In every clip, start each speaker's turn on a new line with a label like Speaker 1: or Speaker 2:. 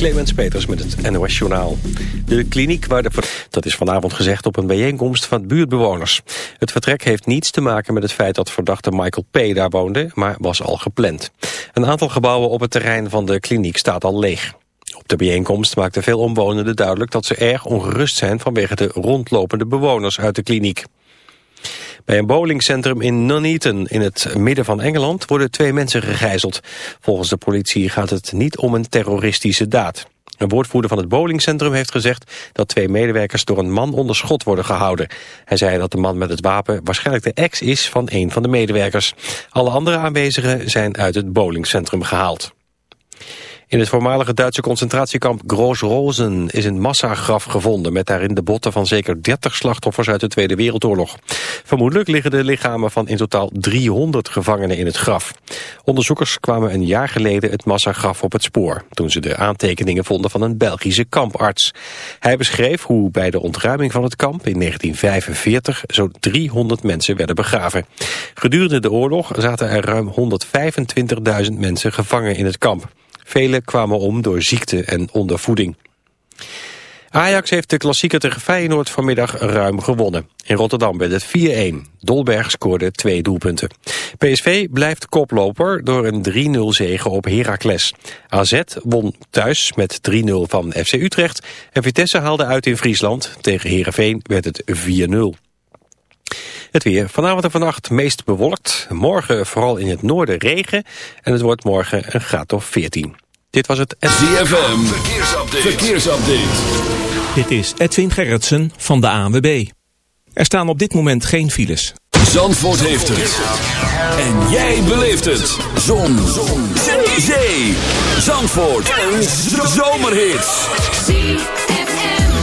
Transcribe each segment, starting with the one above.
Speaker 1: Clemens Peters met het NOS Journaal. De kliniek waar de... Dat is vanavond gezegd op een bijeenkomst van buurtbewoners. Het vertrek heeft niets te maken met het feit dat verdachte Michael P. daar woonde, maar was al gepland. Een aantal gebouwen op het terrein van de kliniek staat al leeg. Op de bijeenkomst maakten veel omwonenden duidelijk dat ze erg ongerust zijn vanwege de rondlopende bewoners uit de kliniek. Bij een bowlingcentrum in Nuneaton in het midden van Engeland worden twee mensen gegijzeld. Volgens de politie gaat het niet om een terroristische daad. Een woordvoerder van het bowlingcentrum heeft gezegd dat twee medewerkers door een man onder schot worden gehouden. Hij zei dat de man met het wapen waarschijnlijk de ex is van een van de medewerkers. Alle andere aanwezigen zijn uit het bowlingcentrum gehaald. In het voormalige Duitse concentratiekamp Groß-Rosen is een massagraf gevonden... met daarin de botten van zeker 30 slachtoffers uit de Tweede Wereldoorlog. Vermoedelijk liggen de lichamen van in totaal 300 gevangenen in het graf. Onderzoekers kwamen een jaar geleden het massagraf op het spoor... toen ze de aantekeningen vonden van een Belgische kamparts. Hij beschreef hoe bij de ontruiming van het kamp in 1945... zo'n 300 mensen werden begraven. Gedurende de oorlog zaten er ruim 125.000 mensen gevangen in het kamp. Velen kwamen om door ziekte en ondervoeding. Ajax heeft de klassieker tegen Feyenoord vanmiddag ruim gewonnen. In Rotterdam werd het 4-1. Dolberg scoorde twee doelpunten. PSV blijft koploper door een 3-0 zege op Heracles. AZ won thuis met 3-0 van FC Utrecht. En Vitesse haalde uit in Friesland. Tegen Heerenveen werd het 4-0. Het weer. Vanavond en vannacht meest bewolkt. Morgen vooral in het noorden regen. En het wordt morgen een graad of 14. Dit was het...
Speaker 2: ZFM. Verkeersupdate. Verkeersupdate.
Speaker 3: Dit is Edwin Gerritsen van de ANWB. Er staan op dit moment geen files.
Speaker 2: Zandvoort heeft het. En jij beleeft het. Zon. Zon. Zee. Zandvoort. Een zomerhit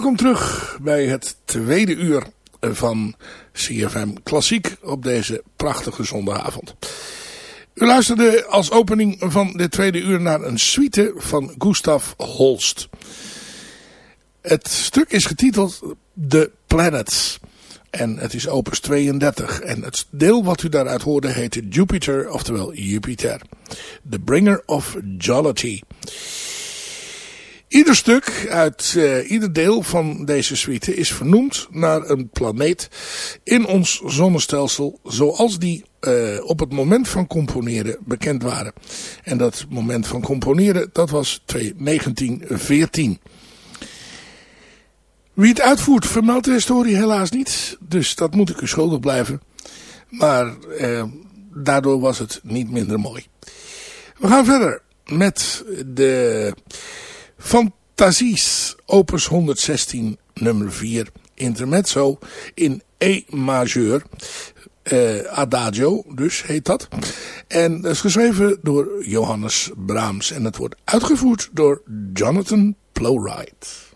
Speaker 4: Welkom terug bij het tweede uur van CFM Klassiek op deze prachtige zondagavond. U luisterde als opening van dit tweede uur naar een suite van Gustav Holst. Het stuk is getiteld The Planets. En het is opus 32. En het deel wat u daaruit hoorde heette Jupiter, oftewel Jupiter. The Bringer of Jollity. Ieder stuk uit uh, ieder deel van deze suite is vernoemd naar een planeet in ons zonnestelsel zoals die uh, op het moment van componeren bekend waren. En dat moment van componeren dat was 1914. Wie het uitvoert vermeldt de historie helaas niet. Dus dat moet ik u schuldig blijven. Maar uh, daardoor was het niet minder mooi. We gaan verder met de Fantasies, opus 116, nummer 4, intermezzo in E majeur. Uh, Adagio, dus heet dat. En dat is geschreven door Johannes Brahms. En het wordt uitgevoerd door Jonathan Plowright.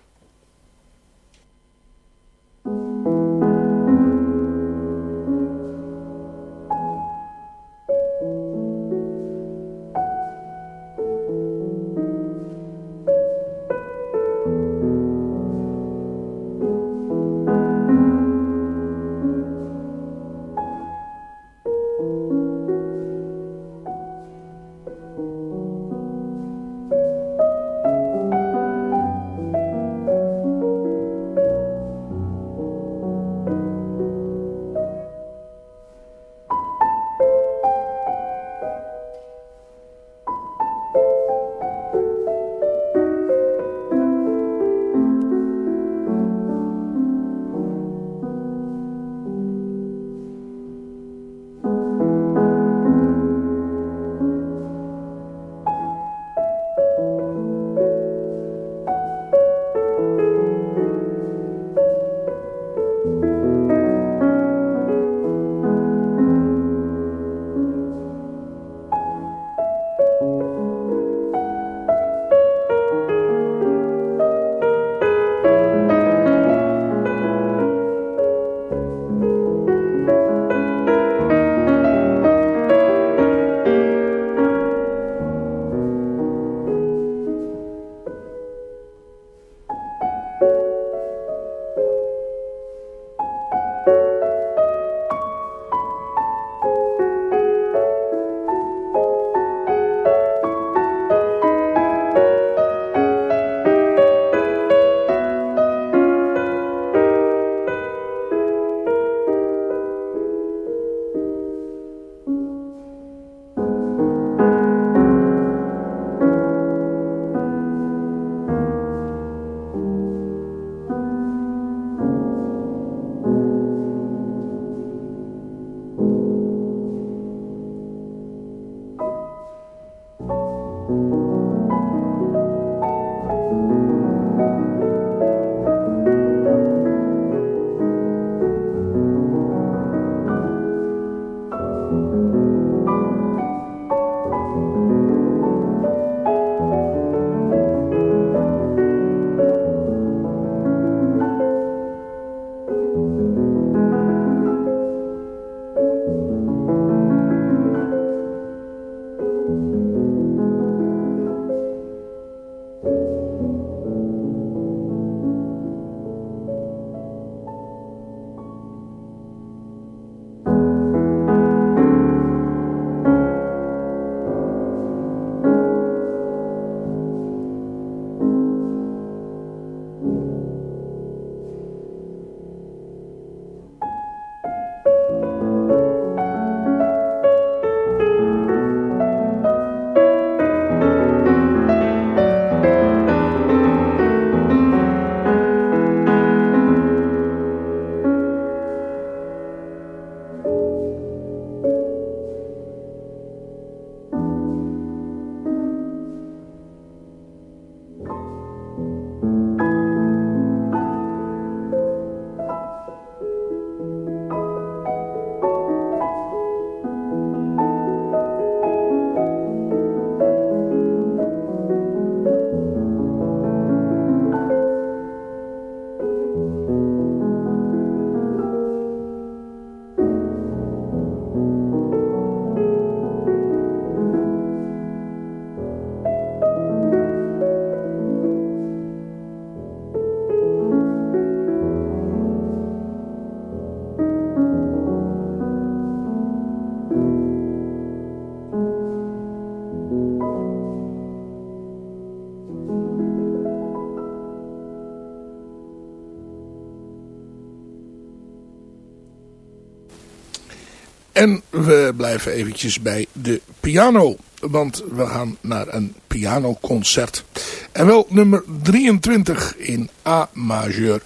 Speaker 4: En we blijven eventjes bij de piano. Want we gaan naar een pianoconcert. En wel nummer 23 in A majeur.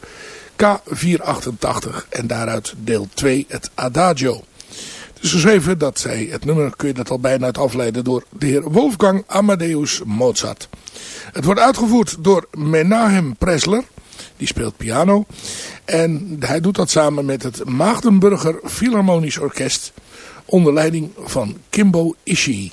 Speaker 4: K488 en daaruit deel 2 het Adagio. Het is geschreven dat zij, het nummer kun je dat al bijna uit afleiden door de heer Wolfgang Amadeus Mozart. Het wordt uitgevoerd door Menahem Presler, die speelt piano. En hij doet dat samen met het Maagdenburger Philharmonisch Orkest onder leiding van Kimbo Ishii.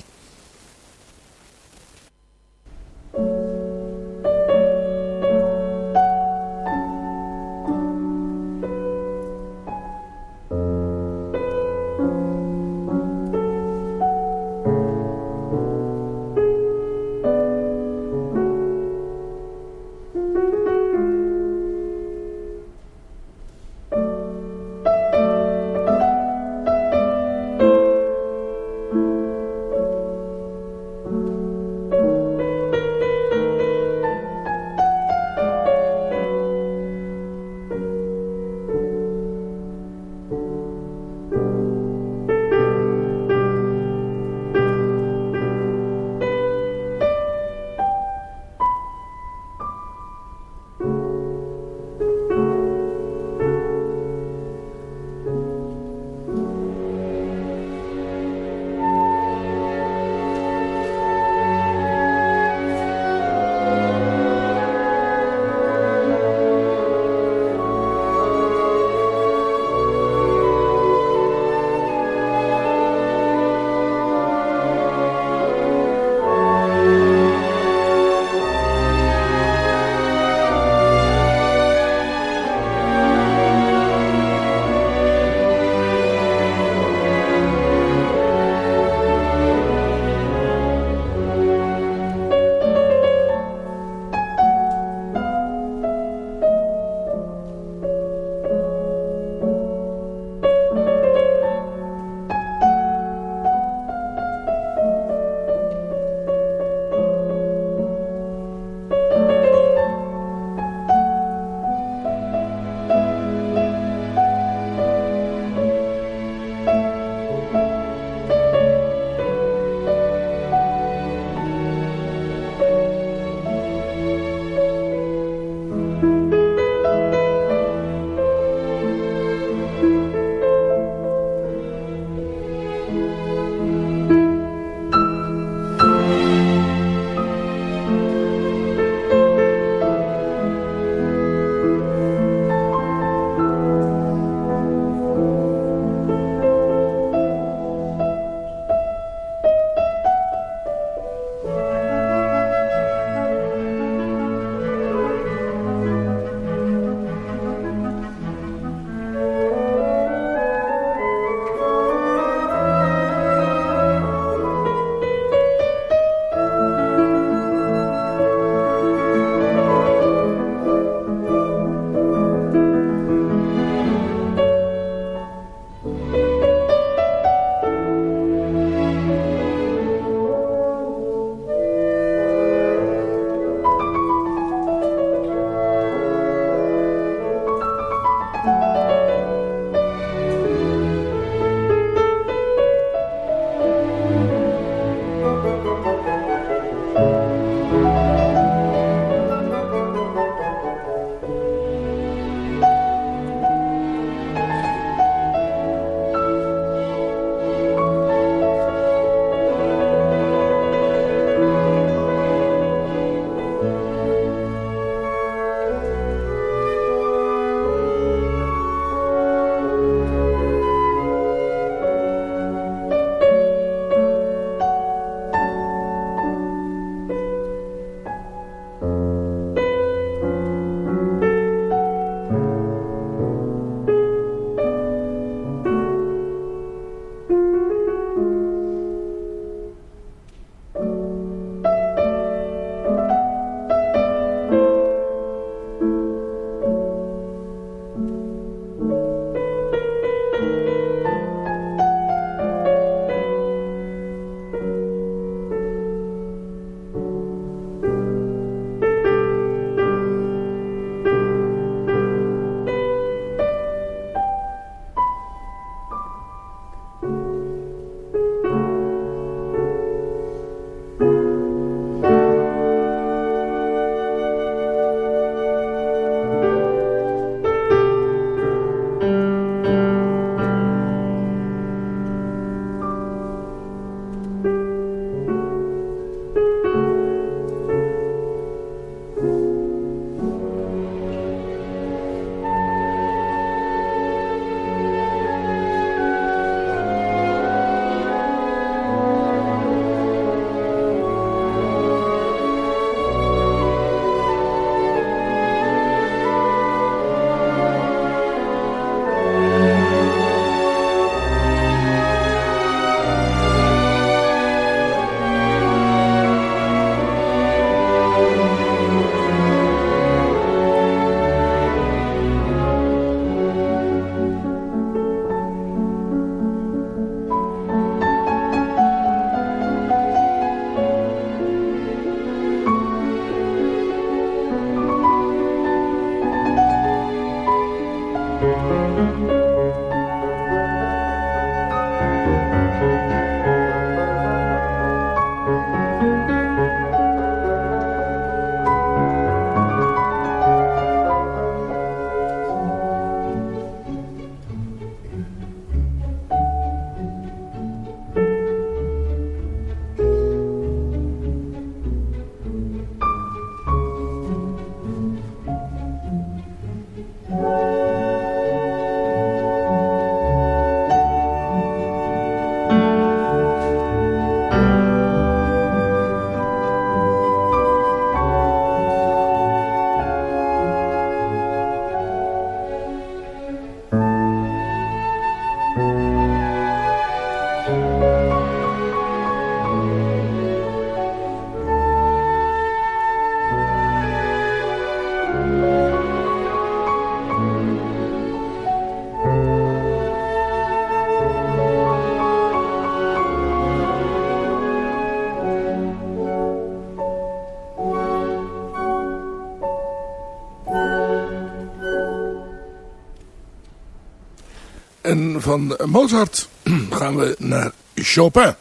Speaker 4: En van Mozart gaan we naar Chopin.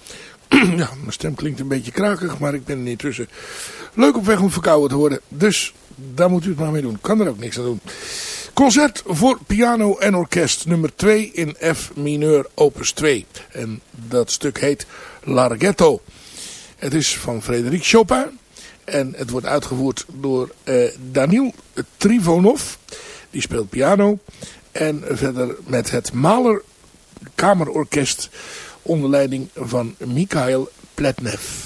Speaker 4: ja, mijn stem klinkt een beetje krakig, maar ik ben intussen leuk op weg om verkouden te worden. Dus daar moet u het maar mee doen. Kan er ook niks aan doen. Concert voor piano en orkest nummer 2 in F mineur opus 2. En dat stuk heet Larghetto. Het is van Frederik Chopin. En het wordt uitgevoerd door eh, Daniel Trivonov. Die speelt piano. En verder met het Maler Kamerorkest onder leiding van Mikhail Pletnev.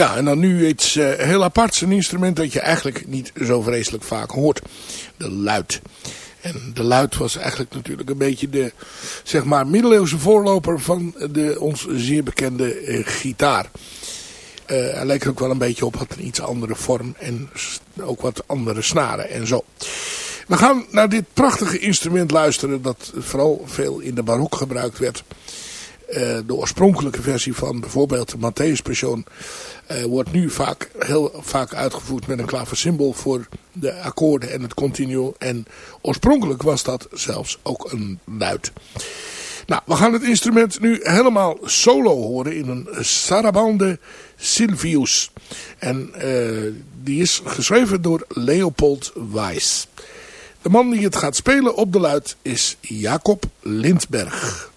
Speaker 4: Ja, en dan nu iets uh, heel aparts. Een instrument dat je eigenlijk niet zo vreselijk vaak hoort. De luid. En de luid was eigenlijk natuurlijk een beetje de, zeg maar, middeleeuwse voorloper van de ons zeer bekende uh, gitaar. Uh, hij leek er ook wel een beetje op, had een iets andere vorm en ook wat andere snaren en zo. We gaan naar dit prachtige instrument luisteren dat vooral veel in de barok gebruikt werd. Uh, de oorspronkelijke versie van bijvoorbeeld de Matthäus Passion uh, wordt nu vaak, heel vaak uitgevoerd met een klaversymbool voor de akkoorden en het continuo. En oorspronkelijk was dat zelfs ook een luid. Nou, we gaan het instrument nu helemaal solo horen in een Sarabande Silvius. En uh, die is geschreven door Leopold Weiss. De man die het gaat spelen op de luid is Jacob Lindberg.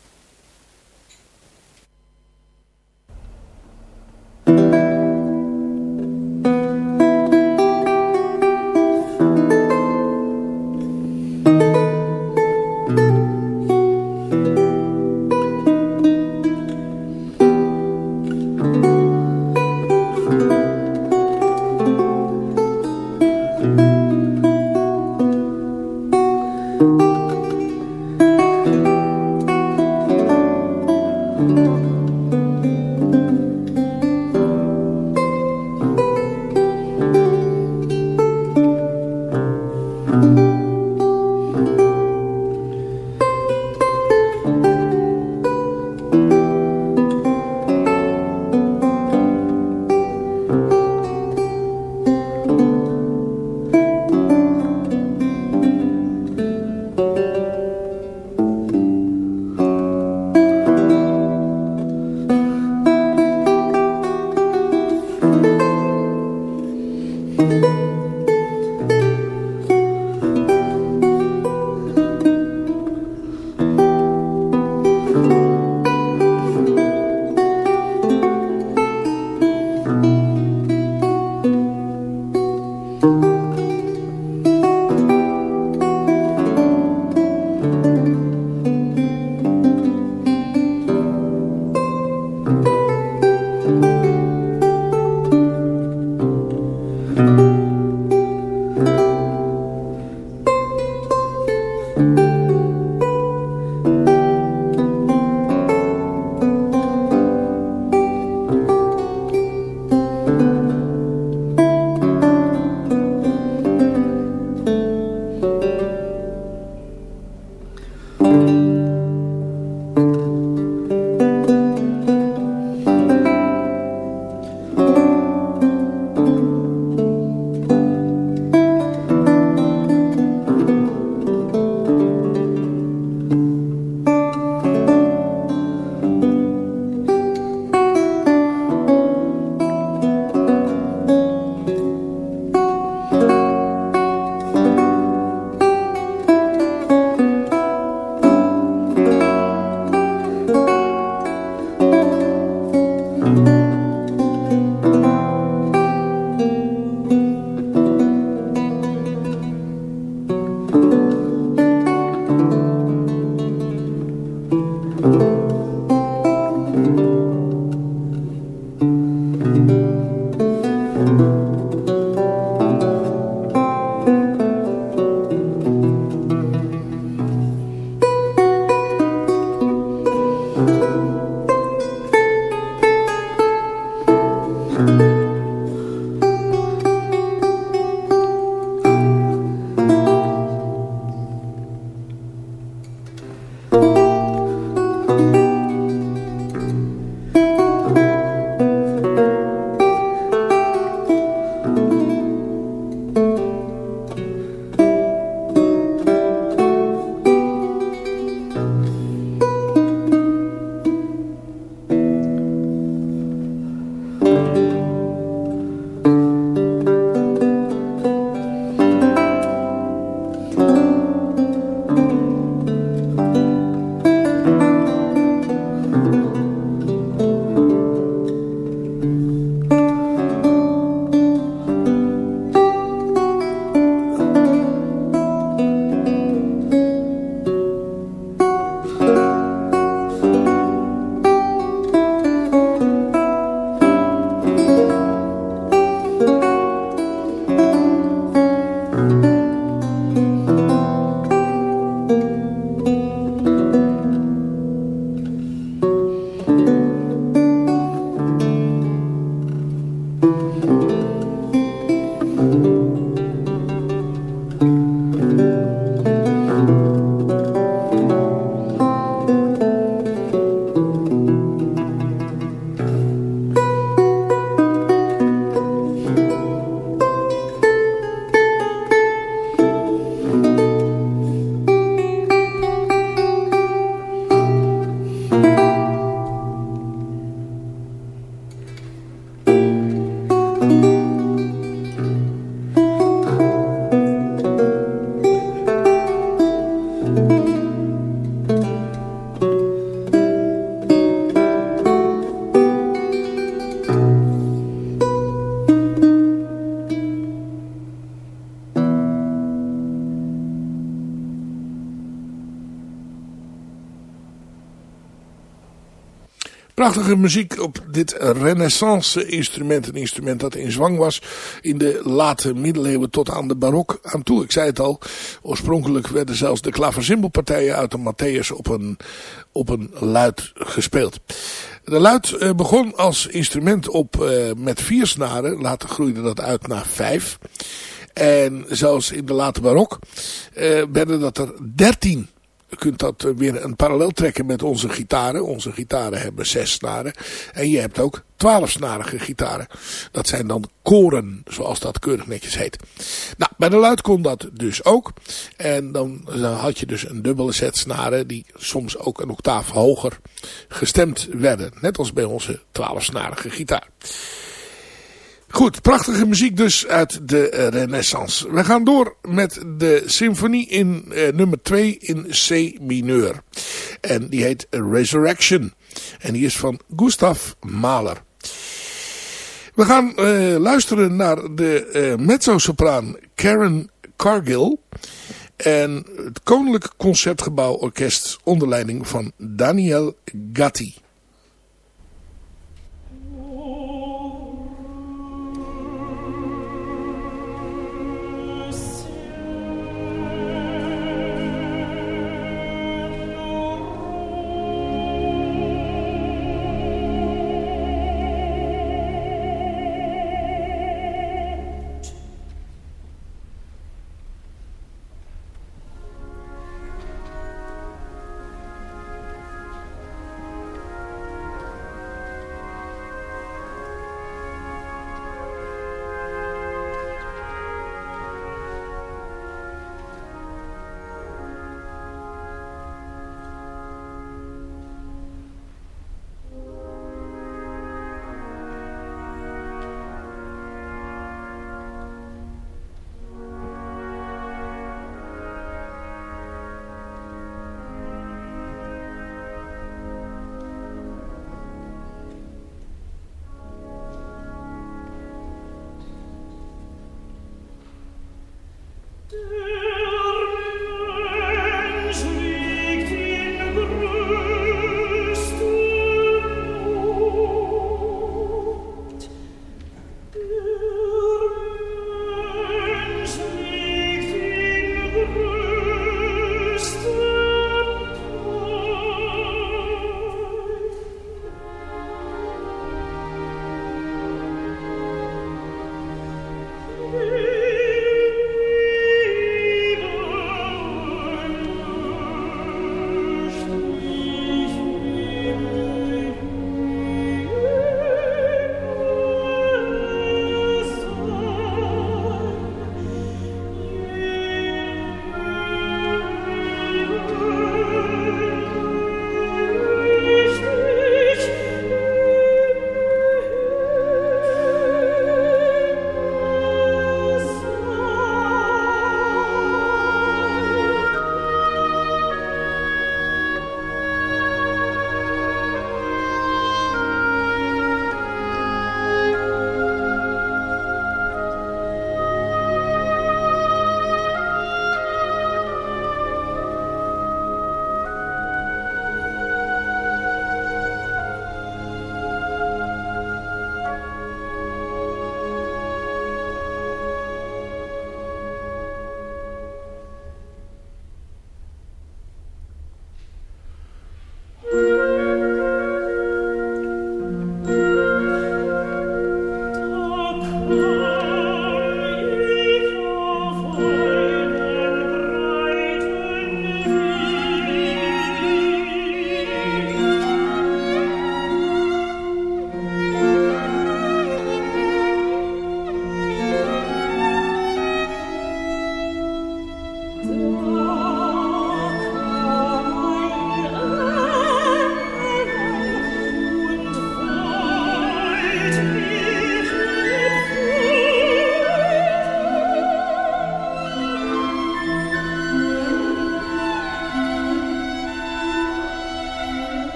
Speaker 4: Prachtige muziek op dit renaissance instrument. Een instrument dat in zwang was in de late middeleeuwen tot aan de barok aan toe. Ik zei het al, oorspronkelijk werden zelfs de klaversymbelpartijen uit de Matthäus op een, op een luid gespeeld. De luid eh, begon als instrument op uh, met vier snaren. Later groeide dat uit naar vijf. En zelfs in de late barok uh, werden dat er dertien kunt dat weer een parallel trekken met onze gitaren. Onze gitaren hebben zes snaren. En je hebt ook twaalfsnarige gitaren. Dat zijn dan koren, zoals dat keurig netjes heet. Nou, bij de luid kon dat dus ook. En dan, had je dus een dubbele set snaren die soms ook een octaaf hoger gestemd werden. Net als bij onze twaalfsnarige gitaar. Goed, prachtige muziek dus uit de renaissance. We gaan door met de symfonie in uh, nummer 2 in C mineur. En die heet Resurrection. En die is van Gustav Mahler. We gaan uh, luisteren naar de uh, mezzo-sopraan Karen Cargill. En het Koninklijk Concertgebouw Orkest onder leiding van Daniel Gatti.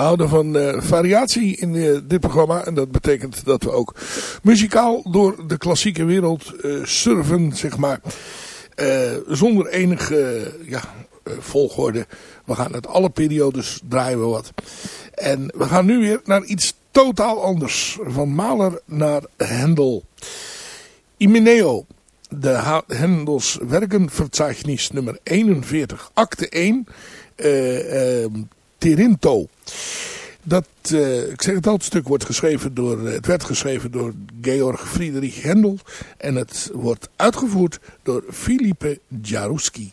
Speaker 5: Houden van uh, variatie in uh, dit programma. En dat betekent dat we ook muzikaal door de klassieke wereld uh, surfen, zeg maar. zonder enige ja, volgorde. We gaan uit alle periodes draaien we wat. En we gaan nu weer naar iets totaal anders. Van Mahler naar Hendel. Imeneo. De Hendels Werkenverzeichnis nummer 41. Acte 1. Tirinto. Dat, uh, ik zeg het al, het stuk wordt geschreven door, het werd geschreven door Georg Friedrich Händel en het wordt uitgevoerd door Filipe Jaruski.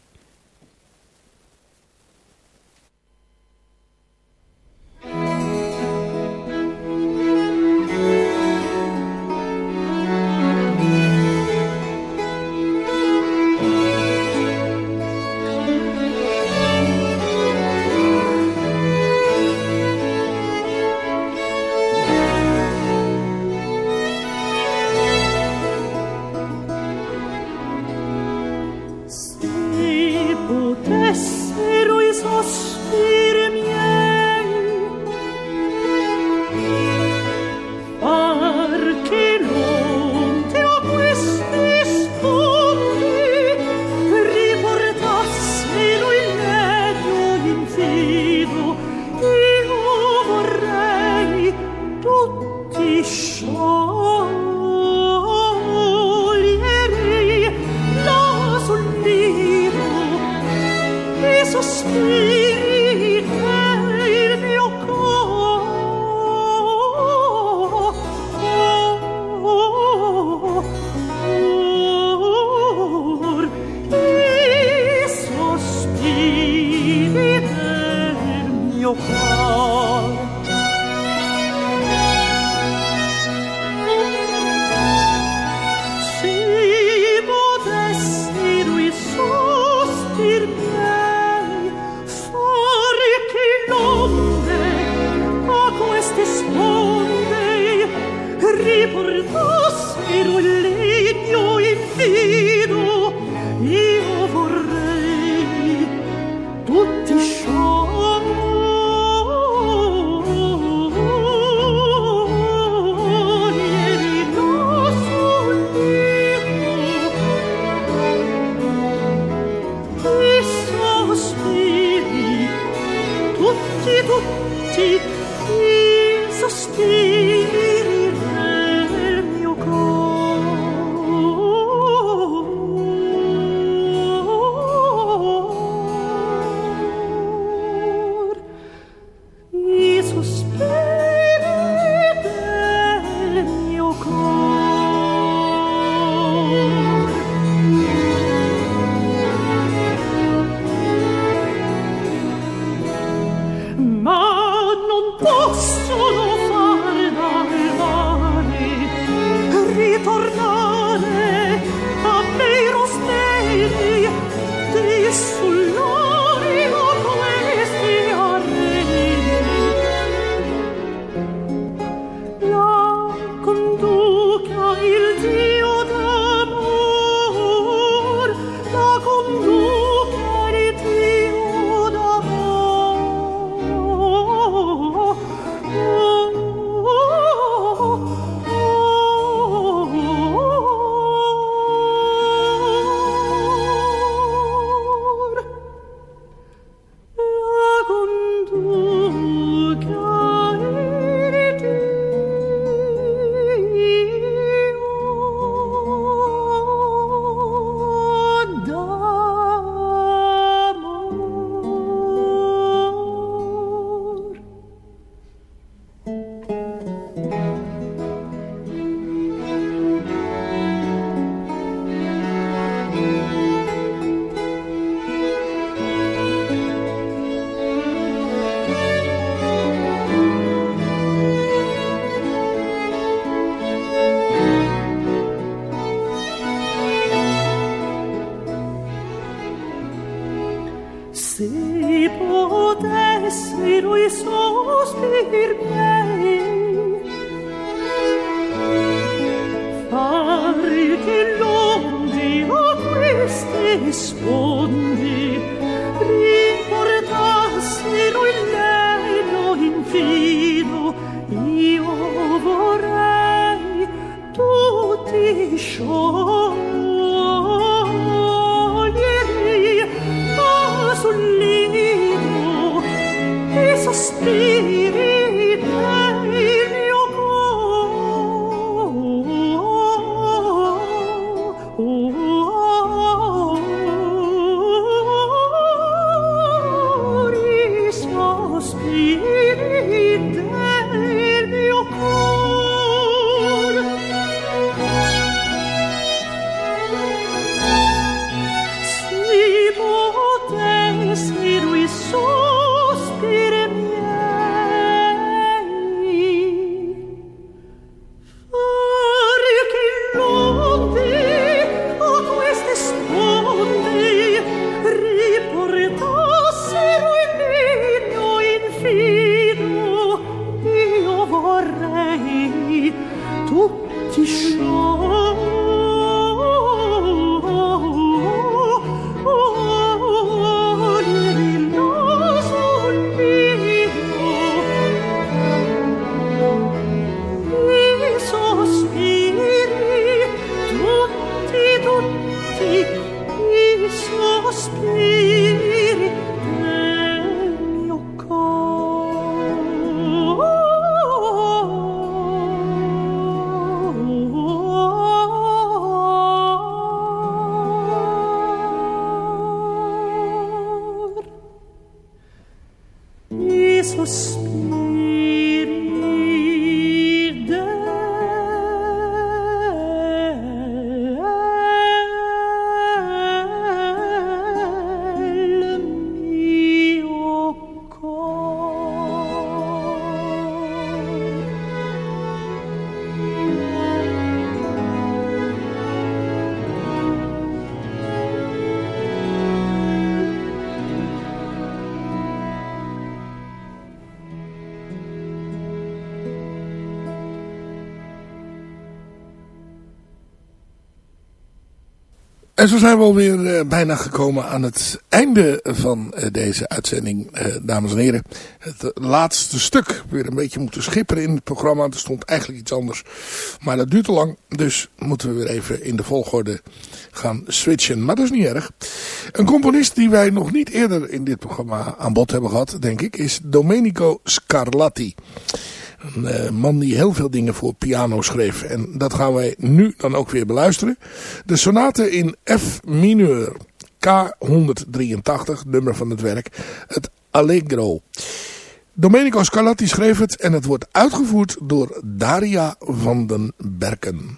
Speaker 4: En zo zijn we alweer eh, bijna gekomen aan het einde van eh, deze uitzending, eh, dames en heren. Het laatste stuk, weer een beetje moeten schipperen in het programma. Er stond eigenlijk iets anders, maar dat duurt te lang. Dus moeten we weer even in de volgorde gaan switchen. Maar dat is niet erg. Een componist die wij nog niet eerder in dit programma aan bod hebben gehad, denk ik, is Domenico Scarlatti. Een eh, man die heel veel dingen voor piano schreef. En dat gaan wij nu dan ook weer beluisteren. De sonate in F mineur. K183, nummer van het werk. Het Allegro. Domenico Scarlatti schreef het en het wordt uitgevoerd door Daria van den Berken.